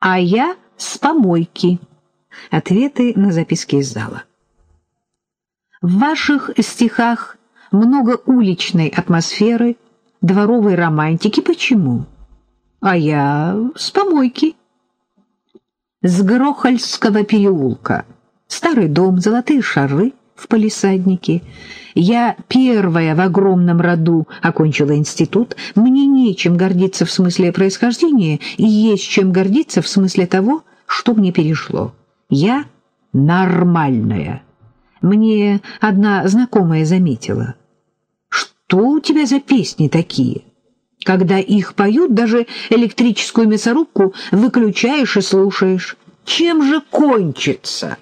А я с помойки. Ответы на записки из зала. В ваших стихах много уличной атмосферы, дворовой романтики. Почему? А я с помойки. С Грохольского переулка. Старый дом, золотые шары в палисаднике. Я первая в огромном роду окончила институт. Мне нечем гордиться в смысле происхождения, и есть чем гордиться в смысле того, что мне перешло. Я нормальная. Мне одна знакомая заметила. Что у тебя за песни такие? Когда их поют, даже электрическую мясорубку выключаешь и слушаешь. Чем же кончится?»